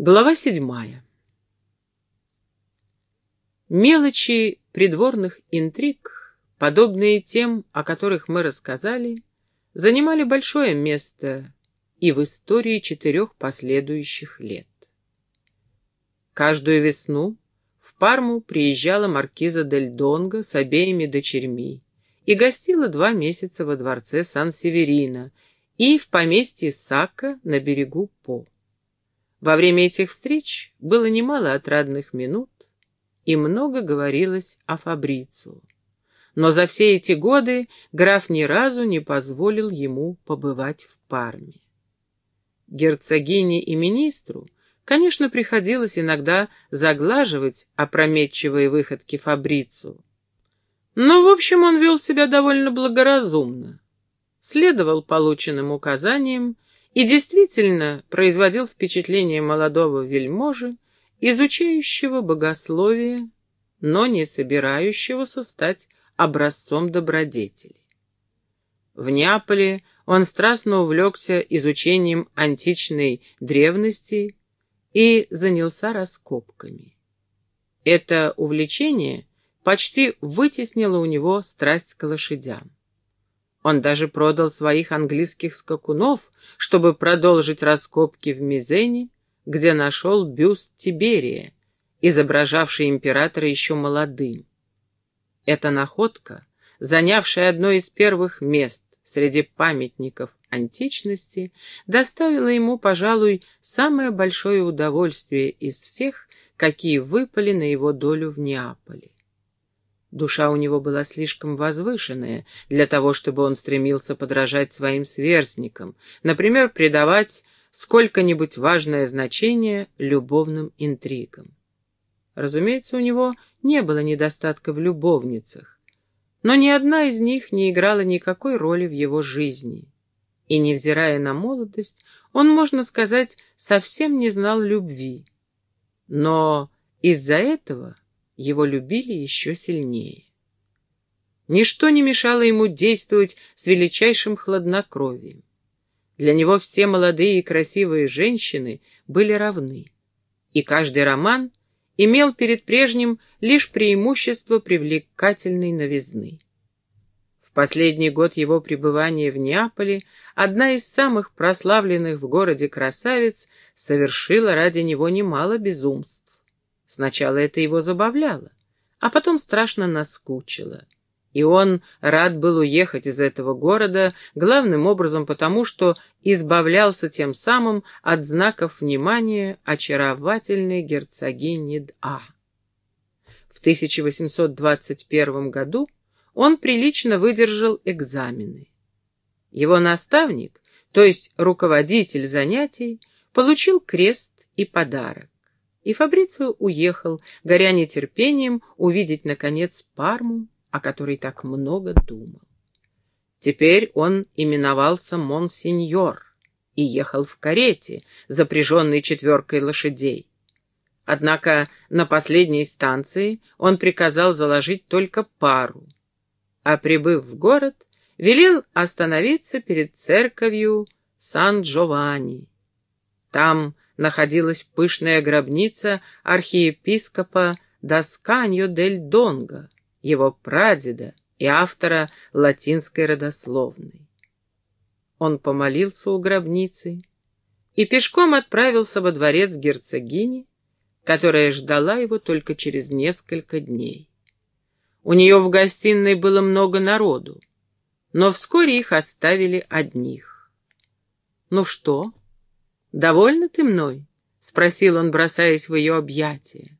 Глава седьмая. Мелочи придворных интриг, подобные тем, о которых мы рассказали, занимали большое место и в истории четырех последующих лет. Каждую весну в Парму приезжала маркиза Дель Донго с обеими дочерьми и гостила два месяца во дворце Сан-Северино и в поместье Сакка на берегу По. Во время этих встреч было немало отрадных минут, и много говорилось о Фабрицу. Но за все эти годы граф ни разу не позволил ему побывать в Парме. Герцогине и министру, конечно, приходилось иногда заглаживать опрометчивые выходки Фабрицу. Но, в общем, он вел себя довольно благоразумно, следовал полученным указаниям и действительно производил впечатление молодого вельможи, изучающего богословие, но не собирающегося стать образцом добродетели. В Неаполе он страстно увлекся изучением античной древности и занялся раскопками. Это увлечение почти вытеснило у него страсть к лошадям. Он даже продал своих английских скакунов, чтобы продолжить раскопки в Мизене, где нашел бюст Тиберия, изображавший императора еще молодым. Эта находка, занявшая одно из первых мест среди памятников античности, доставила ему, пожалуй, самое большое удовольствие из всех, какие выпали на его долю в Неаполе. Душа у него была слишком возвышенная для того, чтобы он стремился подражать своим сверстникам, например, придавать сколько-нибудь важное значение любовным интригам. Разумеется, у него не было недостатка в любовницах, но ни одна из них не играла никакой роли в его жизни. И, невзирая на молодость, он, можно сказать, совсем не знал любви. Но из-за этого его любили еще сильнее. Ничто не мешало ему действовать с величайшим хладнокровием. Для него все молодые и красивые женщины были равны, и каждый роман имел перед прежним лишь преимущество привлекательной новизны. В последний год его пребывания в Неаполе одна из самых прославленных в городе красавиц совершила ради него немало безумств. Сначала это его забавляло, а потом страшно наскучило. И он рад был уехать из этого города, главным образом потому, что избавлялся тем самым от знаков внимания очаровательной герцогини Д'a. В 1821 году он прилично выдержал экзамены. Его наставник, то есть руководитель занятий, получил крест и подарок и Фабрицио уехал, горя нетерпением увидеть, наконец, Парму, о которой так много думал. Теперь он именовался Монсеньор и ехал в карете, запряженной четверкой лошадей. Однако на последней станции он приказал заложить только пару, а, прибыв в город, велел остановиться перед церковью Сан-Джованни. Там находилась пышная гробница архиепископа Досканьо дель Донго, его прадеда и автора латинской родословной. Он помолился у гробницы и пешком отправился во дворец герцогини, которая ждала его только через несколько дней. У нее в гостиной было много народу, но вскоре их оставили одних. «Ну что?» «Довольна ты мной?» — спросил он, бросаясь в ее объятия.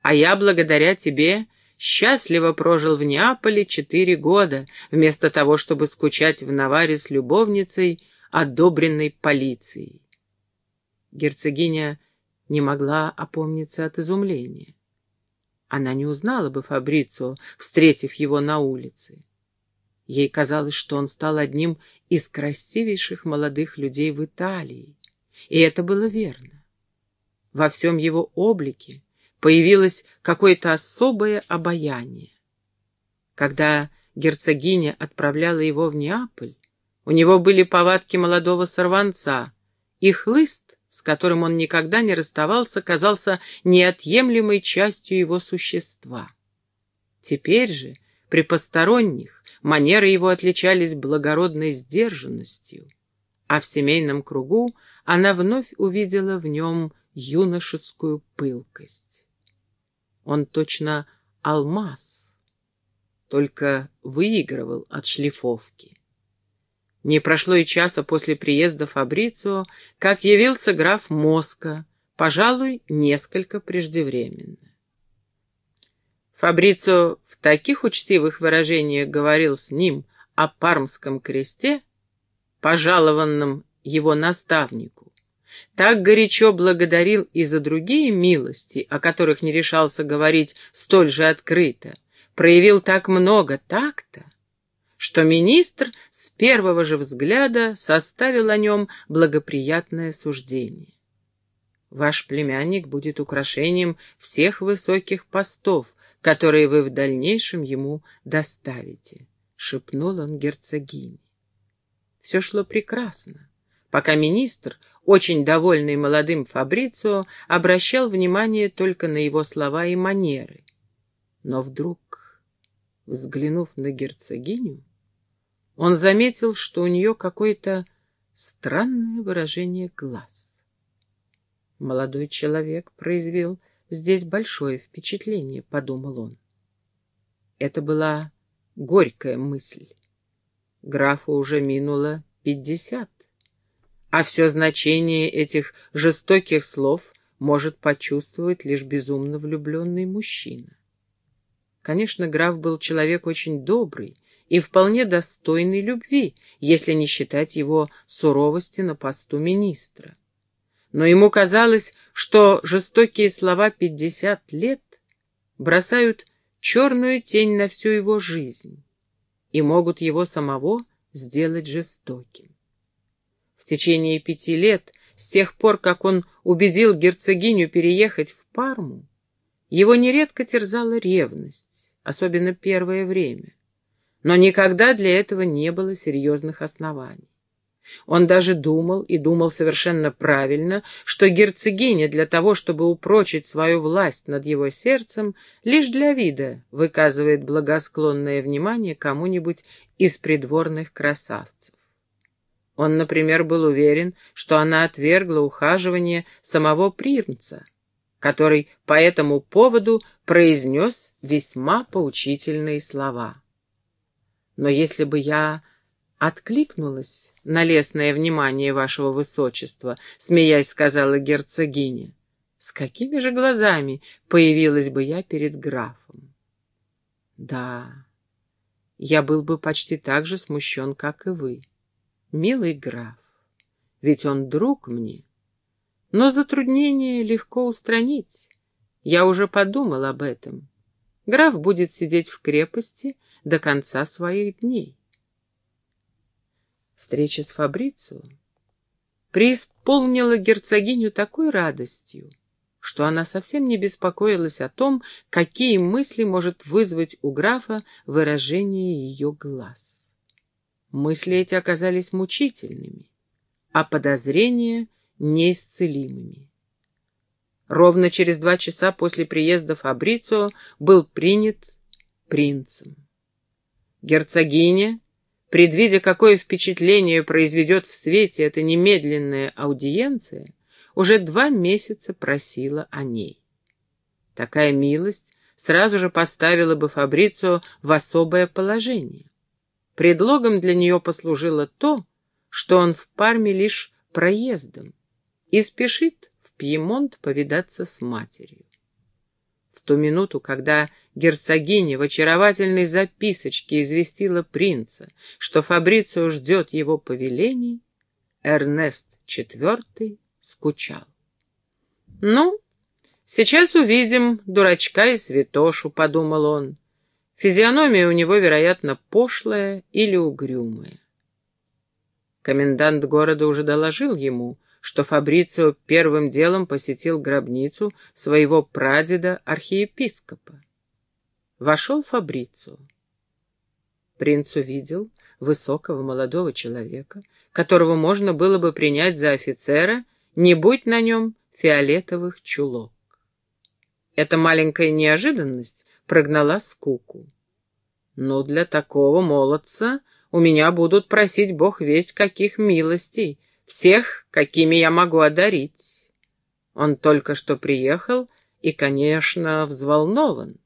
«А я, благодаря тебе, счастливо прожил в Неаполе четыре года, вместо того, чтобы скучать в Наваре с любовницей, одобренной полицией». Герцогиня не могла опомниться от изумления. Она не узнала бы Фабрицио, встретив его на улице. Ей казалось, что он стал одним из красивейших молодых людей в Италии. И это было верно. Во всем его облике появилось какое-то особое обаяние. Когда герцогиня отправляла его в Неаполь, у него были повадки молодого сорванца и хлыст с которым он никогда не расставался, казался неотъемлемой частью его существа. Теперь же, при посторонних, манеры его отличались благородной сдержанностью, а в семейном кругу она вновь увидела в нем юношескую пылкость. Он точно алмаз, только выигрывал от шлифовки. Не прошло и часа после приезда Фабрицио, как явился граф Моска, пожалуй, несколько преждевременно. Фабрицио в таких учтивых выражениях говорил с ним о Пармском кресте, пожалованном его наставнику, так горячо благодарил и за другие милости, о которых не решался говорить столь же открыто, проявил так много такта, что министр с первого же взгляда составил о нем благоприятное суждение. Ваш племянник будет украшением всех высоких постов, которые вы в дальнейшем ему доставите, — шепнул он герцогине. Все шло прекрасно, пока министр, очень довольный молодым Фабрицио, обращал внимание только на его слова и манеры. Но вдруг, взглянув на герцогиню, он заметил, что у нее какое-то странное выражение глаз. Молодой человек произвел здесь большое впечатление, — подумал он. Это была горькая мысль. Графу уже минуло пятьдесят, а все значение этих жестоких слов может почувствовать лишь безумно влюбленный мужчина. Конечно, граф был человек очень добрый, и вполне достойный любви, если не считать его суровости на посту министра. Но ему казалось, что жестокие слова «пятьдесят лет» бросают черную тень на всю его жизнь и могут его самого сделать жестоким. В течение пяти лет, с тех пор, как он убедил герцогиню переехать в Парму, его нередко терзала ревность, особенно первое время но никогда для этого не было серьезных оснований. Он даже думал, и думал совершенно правильно, что герцогиня для того, чтобы упрочить свою власть над его сердцем, лишь для вида выказывает благосклонное внимание кому-нибудь из придворных красавцев. Он, например, был уверен, что она отвергла ухаживание самого принца, который по этому поводу произнес весьма поучительные слова. Но если бы я откликнулась на лестное внимание вашего высочества, смеясь, сказала герцогиня, с какими же глазами появилась бы я перед графом? Да, я был бы почти так же смущен, как и вы, милый граф, ведь он друг мне. Но затруднение легко устранить. Я уже подумал об этом. Граф будет сидеть в крепости до конца своих дней. Встреча с Фабрицио преисполнила герцогиню такой радостью, что она совсем не беспокоилась о том, какие мысли может вызвать у графа выражение ее глаз. Мысли эти оказались мучительными, а подозрения неисцелимыми. Ровно через два часа после приезда Фабрицио был принят принцем. Герцогиня, предвидя, какое впечатление произведет в свете эта немедленная аудиенция, уже два месяца просила о ней. Такая милость сразу же поставила бы Фабрицио в особое положение. Предлогом для нее послужило то, что он в Парме лишь проездом и спешит в Пьемонт повидаться с матерью. Ту минуту, когда герцогиня в очаровательной записочке известила принца, что Фабрицио ждет его повелений, Эрнест IV скучал. «Ну, сейчас увидим дурачка и святошу», — подумал он. Физиономия у него, вероятно, пошлая или угрюмая. Комендант города уже доложил ему, что Фабрицио первым делом посетил гробницу своего прадеда-архиепископа. Вошел Фабрицио. Принц увидел высокого молодого человека, которого можно было бы принять за офицера, не будь на нем фиолетовых чулок. Эта маленькая неожиданность прогнала скуку. Но для такого молодца у меня будут просить бог весть каких милостей, всех, какими я могу одарить. Он только что приехал и, конечно, взволнован.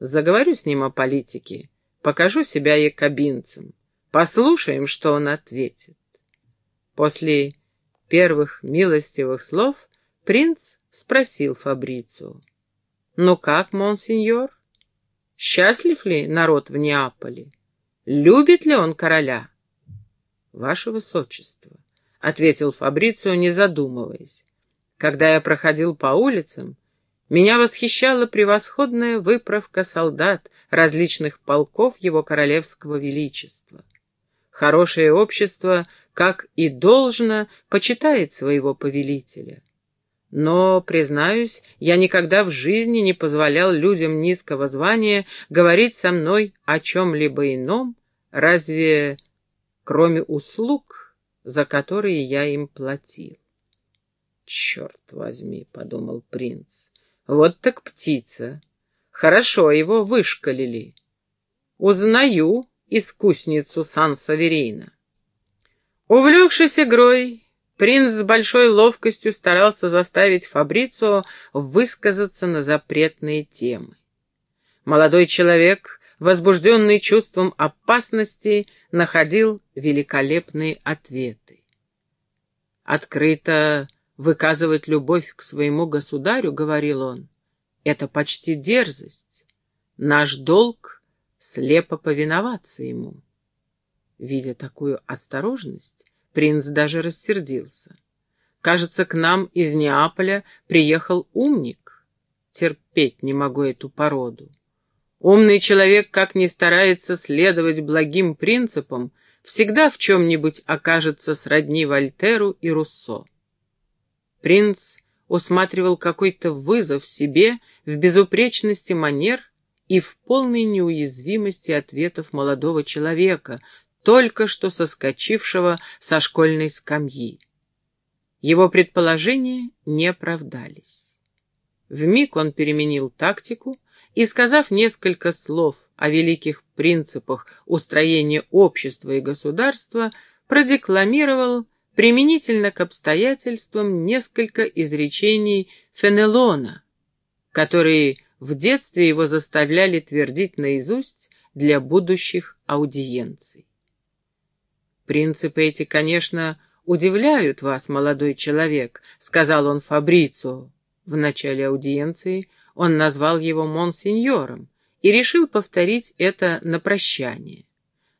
Заговорю с ним о политике, покажу себя якобинцем, послушаем, что он ответит. После первых милостивых слов принц спросил Фабрицу. «Ну как, монсеньор? Счастлив ли народ в Неаполе? Любит ли он короля?» «Ваше высочество», — ответил Фабрицио, не задумываясь. «Когда я проходил по улицам, меня восхищала превосходная выправка солдат различных полков его королевского величества. Хорошее общество, как и должно, почитает своего повелителя. Но, признаюсь, я никогда в жизни не позволял людям низкого звания говорить со мной о чем-либо ином, разве кроме услуг, за которые я им платил. «Черт возьми», — подумал принц, — «вот так птица. Хорошо его вышкалили. Узнаю искусницу Сан-Саверина». Увлекшись игрой, Принц с большой ловкостью старался заставить Фабрицио высказаться на запретные темы. Молодой человек, возбужденный чувством опасности, находил великолепные ответы. «Открыто выказывать любовь к своему государю, — говорил он, — это почти дерзость. Наш долг — слепо повиноваться ему». Видя такую осторожность, Принц даже рассердился. Кажется, к нам из Неаполя приехал умник. Терпеть не могу эту породу. Умный человек, как ни старается следовать благим принципам, всегда в чем-нибудь окажется сродни Вольтеру и Руссо. Принц усматривал какой-то вызов себе в безупречности манер и в полной неуязвимости ответов молодого человека, только что соскочившего со школьной скамьи. Его предположения не оправдались. Вмиг он переменил тактику и, сказав несколько слов о великих принципах устроения общества и государства, продекламировал применительно к обстоятельствам несколько изречений Фенелона, которые в детстве его заставляли твердить наизусть для будущих аудиенций. «Принципы эти, конечно, удивляют вас, молодой человек», — сказал он Фабрицу. В начале аудиенции он назвал его монсеньором и решил повторить это на прощание.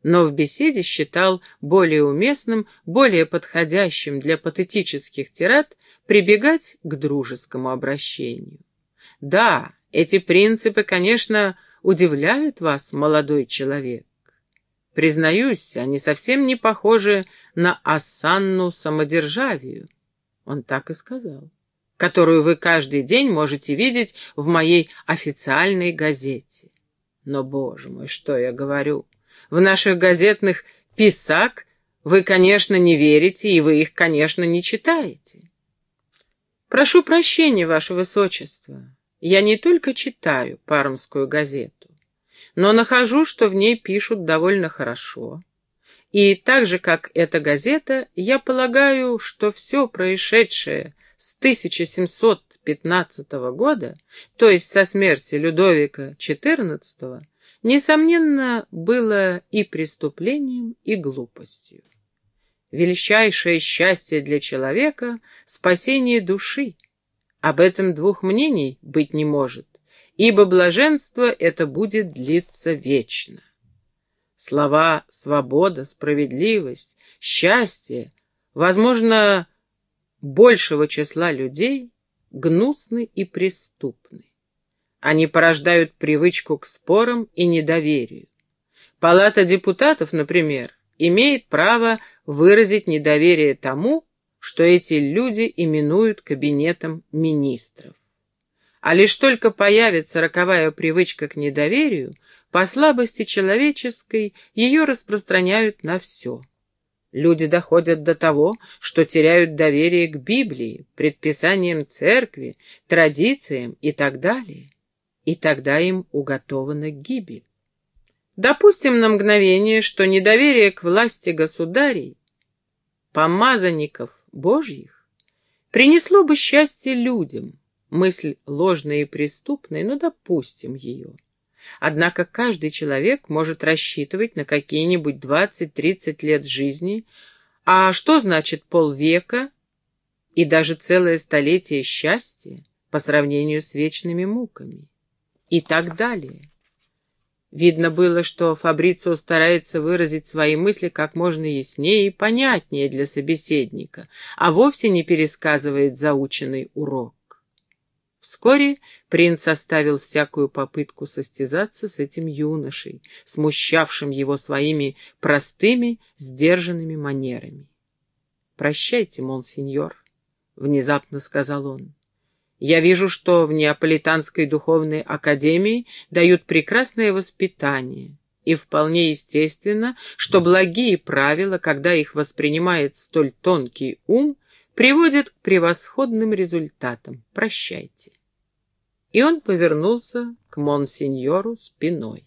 Но в беседе считал более уместным, более подходящим для патетических тират прибегать к дружескому обращению. Да, эти принципы, конечно, удивляют вас, молодой человек. Признаюсь, они совсем не похожи на осанну самодержавию. Он так и сказал. Которую вы каждый день можете видеть в моей официальной газете. Но, боже мой, что я говорю? В наших газетных писак вы, конечно, не верите, и вы их, конечно, не читаете. Прошу прощения, ваше высочество. Я не только читаю пармскую газету но нахожу, что в ней пишут довольно хорошо. И так же, как эта газета, я полагаю, что все происшедшее с 1715 года, то есть со смерти Людовика XIV, несомненно, было и преступлением, и глупостью. Величайшее счастье для человека — спасение души. Об этом двух мнений быть не может ибо блаженство это будет длиться вечно. Слова «свобода», «справедливость», «счастье», возможно, большего числа людей гнусны и преступны. Они порождают привычку к спорам и недоверию. Палата депутатов, например, имеет право выразить недоверие тому, что эти люди именуют кабинетом министров. А лишь только появится роковая привычка к недоверию, по слабости человеческой ее распространяют на все. Люди доходят до того, что теряют доверие к Библии, предписаниям церкви, традициям и так далее. И тогда им уготована гибель. Допустим на мгновение, что недоверие к власти государей, помазанников Божьих, принесло бы счастье людям. Мысль ложная и преступная, но допустим ее. Однако каждый человек может рассчитывать на какие-нибудь 20-30 лет жизни, а что значит полвека и даже целое столетие счастья по сравнению с вечными муками? И так далее. Видно было, что Фабрицио старается выразить свои мысли как можно яснее и понятнее для собеседника, а вовсе не пересказывает заученный урок. Вскоре принц оставил всякую попытку состязаться с этим юношей, смущавшим его своими простыми, сдержанными манерами. «Прощайте, монсеньор», — внезапно сказал он. «Я вижу, что в Неаполитанской духовной академии дают прекрасное воспитание, и вполне естественно, что благие правила, когда их воспринимает столь тонкий ум, приводят к превосходным результатам. Прощайте и он повернулся к монсеньору спиной.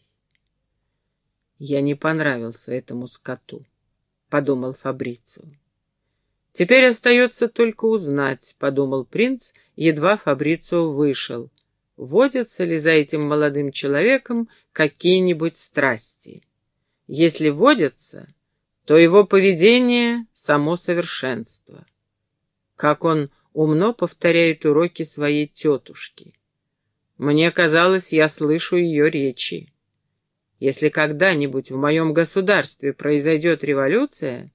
«Я не понравился этому скоту», — подумал Фабрицио. «Теперь остается только узнать», — подумал принц, едва Фабрицио вышел, водятся ли за этим молодым человеком какие-нибудь страсти. Если водятся, то его поведение — само совершенство. Как он умно повторяет уроки своей тетушки. Мне казалось, я слышу ее речи. Если когда-нибудь в моем государстве произойдет революция,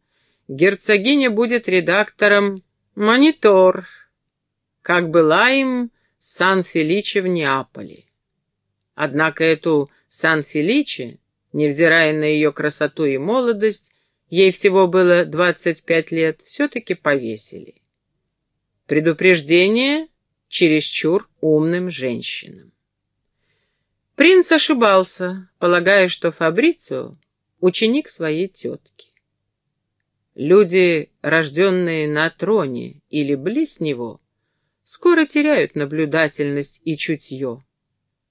герцогиня будет редактором «Монитор», как была им Сан-Феличе в Неаполе. Однако эту Сан-Феличе, невзирая на ее красоту и молодость, ей всего было 25 лет, все-таки повесили. Предупреждение чересчур умным женщинам. Принц ошибался, полагая, что Фабрицио — ученик своей тетки. Люди, рожденные на троне или близ него, скоро теряют наблюдательность и чутье.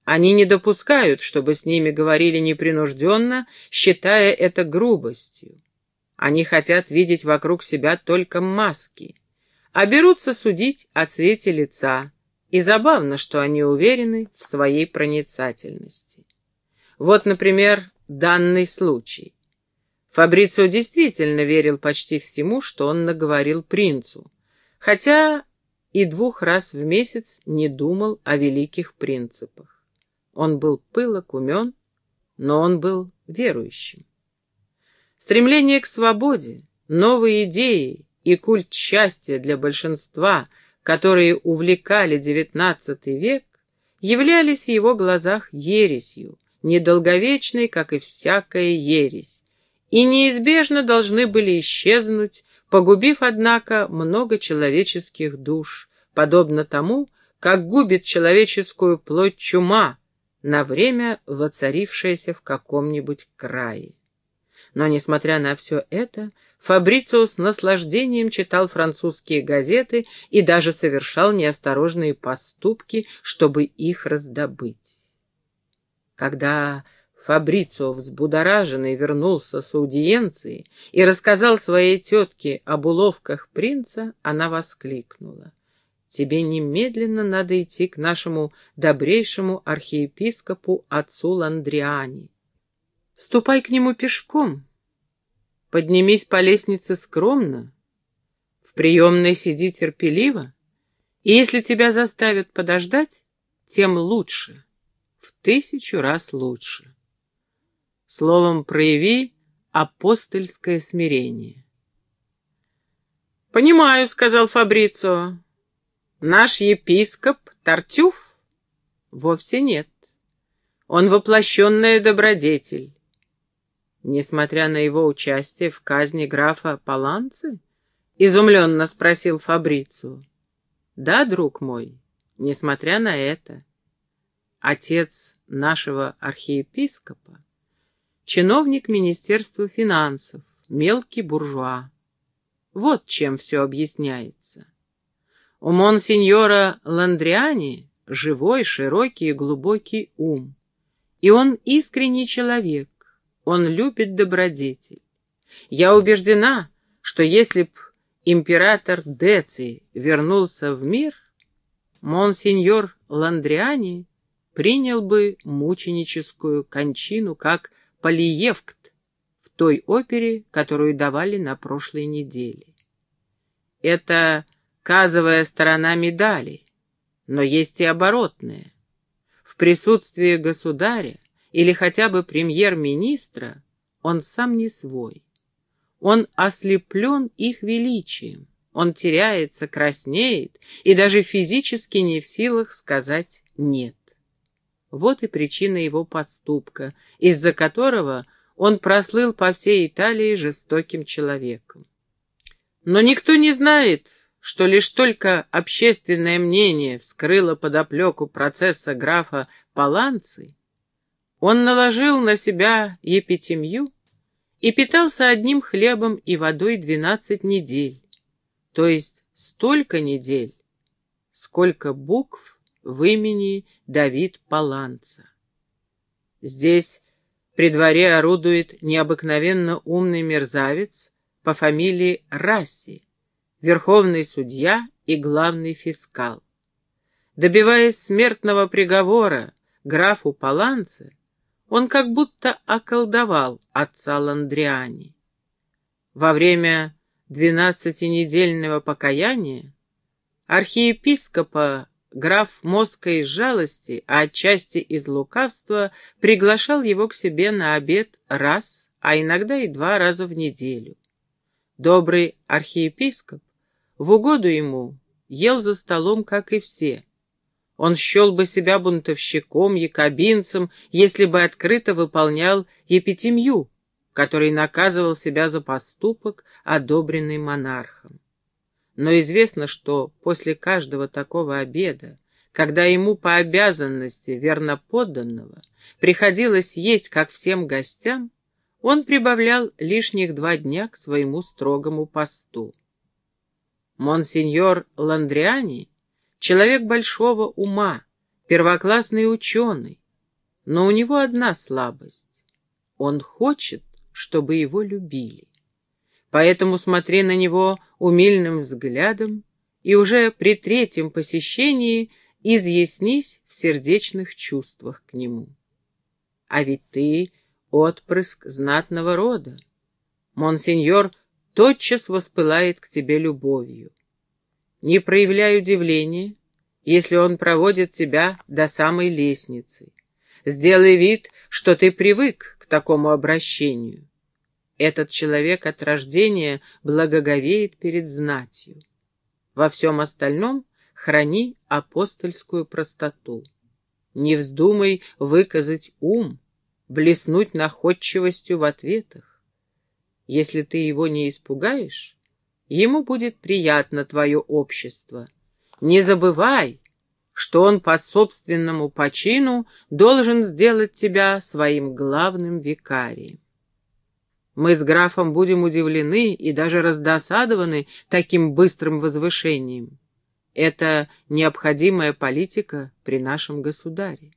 Они не допускают, чтобы с ними говорили непринужденно, считая это грубостью. Они хотят видеть вокруг себя только маски — а берутся судить о цвете лица, и забавно, что они уверены в своей проницательности. Вот, например, данный случай. Фабрицио действительно верил почти всему, что он наговорил принцу, хотя и двух раз в месяц не думал о великих принципах. Он был пылок, умен, но он был верующим. Стремление к свободе, новые идеи и культ счастья для большинства, которые увлекали XIX век, являлись в его глазах ересью, недолговечной, как и всякая ересь, и неизбежно должны были исчезнуть, погубив, однако, много человеческих душ, подобно тому, как губит человеческую плоть чума, на время воцарившаяся в каком-нибудь крае. Но, несмотря на все это, Фабрицио с наслаждением читал французские газеты и даже совершал неосторожные поступки, чтобы их раздобыть. Когда Фабрицио взбудораженный вернулся с аудиенции и рассказал своей тетке об уловках принца, она воскликнула. «Тебе немедленно надо идти к нашему добрейшему архиепископу отцу Ландриани. Ступай к нему пешком, Поднимись по лестнице скромно, в приемной сиди терпеливо, и если тебя заставят подождать, тем лучше, в тысячу раз лучше. Словом, прояви апостольское смирение. «Понимаю», — сказал Фабрицио. «Наш епископ Тартюф?» «Вовсе нет. Он воплощенная добродетель. Несмотря на его участие в казни графа Паланцы? Изумленно спросил Фабрицу. Да, друг мой, несмотря на это. Отец нашего архиепископа, чиновник Министерства финансов, мелкий буржуа. Вот чем все объясняется. У монсеньора Ландриани живой, широкий и глубокий ум. И он искренний человек, он любит добродетель. Я убеждена, что если б император Деци вернулся в мир, монсеньор Ландриани принял бы мученическую кончину, как Полиевкт в той опере, которую давали на прошлой неделе. Это казовая сторона медали, но есть и оборотная. В присутствии государя или хотя бы премьер-министра он сам не свой. Он ослеплен их величием, он теряется, краснеет и даже физически не в силах сказать «нет». Вот и причина его поступка, из-за которого он прослыл по всей Италии жестоким человеком. Но никто не знает, что лишь только общественное мнение вскрыло подоплеку процесса графа Паланци, он наложил на себя епитемью и питался одним хлебом и водой двенадцать недель, то есть столько недель, сколько букв в имени Давид Паланца. Здесь при дворе орудует необыкновенно умный мерзавец по фамилии Расси, верховный судья и главный фискал. Добиваясь смертного приговора графу Паланце, он как будто околдовал отца Ландриани. Во время двенадцатинедельного покаяния архиепископа граф Моска из жалости, а отчасти из лукавства, приглашал его к себе на обед раз, а иногда и два раза в неделю. Добрый архиепископ в угоду ему ел за столом, как и все. Он счел бы себя бунтовщиком, якобинцем, если бы открыто выполнял епитемью, который наказывал себя за поступок, одобренный монархом. Но известно, что после каждого такого обеда, когда ему по обязанности верноподданного приходилось есть, как всем гостям, он прибавлял лишних два дня к своему строгому посту. Монсеньор Ландриани — человек большого ума, первоклассный ученый, но у него одна слабость. Он хочет, чтобы его любили. Поэтому смотри на него умильным взглядом и уже при третьем посещении изъяснись в сердечных чувствах к нему. А ведь ты отпрыск знатного рода. Монсеньор тотчас воспылает к тебе любовью. Не проявляй удивления, если он проводит тебя до самой лестницы. Сделай вид, что ты привык к такому обращению. Этот человек от рождения благоговеет перед знатью. Во всем остальном храни апостольскую простоту. Не вздумай выказать ум, блеснуть находчивостью в ответах. Если ты его не испугаешь, ему будет приятно твое общество. Не забывай, что он по собственному почину должен сделать тебя своим главным викарием. Мы с графом будем удивлены и даже раздосадованы таким быстрым возвышением. Это необходимая политика при нашем государе.